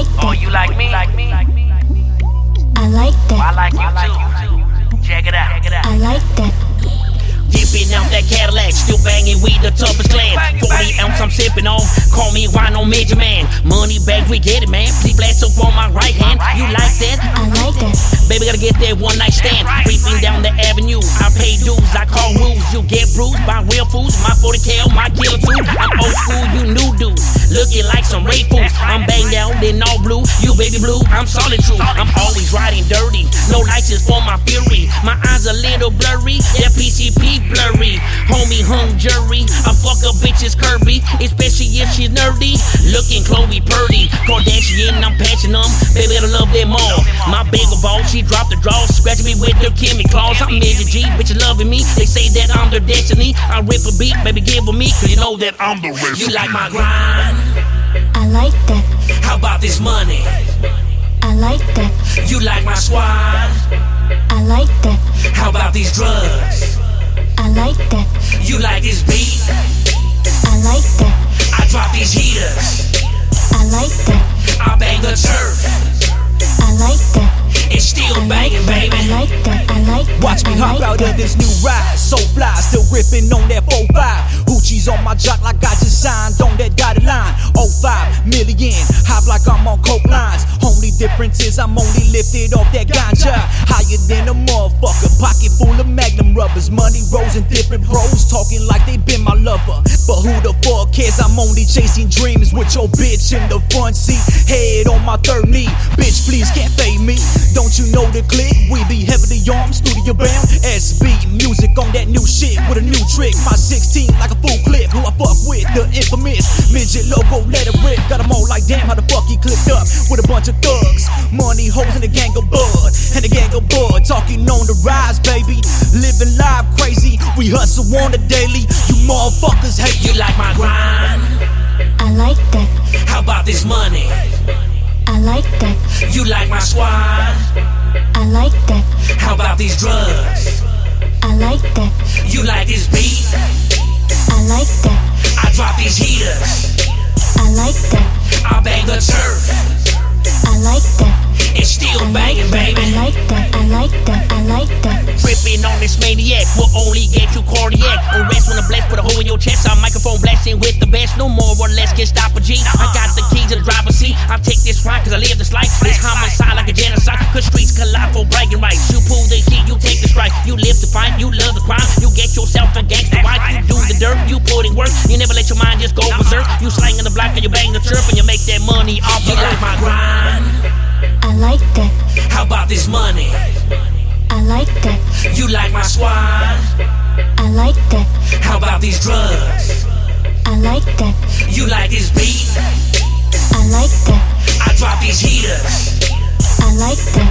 like oh, that. Oh, you like me? I like Well, I that. like you too. Check it out. I like that. Dipping out that Cadillac, still banging with the toughest clad. 40 ounce I'm sipping on, call me Wino Major Man. Money back, we get it, man. Please blast up on my right hand. You like that? I like that. Baby, gotta get that one night stand. Creeping down the avenue, I pay dues, I call rules. You get bruised by real fools. My 40 cal, my killer too. I'm old school, you new dudes. Looking like some rape fools. Blue, I'm solid true. I'm always riding dirty. No license for my fury. My eyes a little blurry. That PCP blurry. Homie hung jury. I fuck a bitch's Kirby, especially if she's nerdy. Looking Chloe Purdy. Kardashian, I'm patching them. Baby, gotta love them all. My bigger ball, she dropped the draw. Scratching me with her Kimmy claws. I'm Major G, bitches loving me. They say that I'm their destiny. I rip a beat, baby, give a me. Cause you know that I'm the rest. You like my grind? I like that. How about this money? I like that. You like my squad? I like that. How about these drugs? I like that. You like this beat? I like that. I drop these heaters. I like that. I bang the turf. I like that. It's still I like banging, that. baby. I like that. I like that. Watch me I hop like out that. of this new ride, so fly, still ripping on that 4-5. Hoochie's on my jock like I just signed on that dotted line. 05 million, hop like I'm on coke lines. Difference is I'm only lifted off that ganja. Higher than a motherfucker, pocket full of magnum rubbers. Money rolls and different bros talking like they been my lover. But who the fuck cares? I'm only chasing dreams with your bitch in the front seat. Head on my third knee. Bitch, please can't fade me. Don't you know the click? We be heavily armed, studio bound. SB on that new shit with a new trick. My 16 like a full clip. Who I fuck with? The infamous Midget Loco, let it rip. Got 'em all like damn how the fuck he clicked up with a bunch of thugs. Money hoes and a gang of bud. And a gang of bud. Talking on the rise, baby. Living live crazy. We hustle on the daily. You motherfuckers hate You like my grind? I like that. How about this money? I like that. You like my squad? I like that. How about these drugs? I like that. You like this beat? I like that. I drop these heaters. I like that. I bang the turf. I like that. It's still banging, baby. I like that. I like that. I like that. Tripping on this maniac will only get you cardiac. Arrest when I blast, put a hole in your chest. I'm microphone blasting with the best. No more or less can stop a G. I got the keys to the driver's seat. I take this ride cause I live this life. It's homicide like a genocide. Cause streets collide you love the crime. You get yourself a gangster wife. You do the dirt, you put in work. You never let your mind just go berserk. You slang in the block and you bang the chirp and you make that money off the like my grind. I like that. How about this money? I like that. You like my squad? I like that. How about these drugs? I like that. You like this beat? I like that. I drop these heaters. I like that.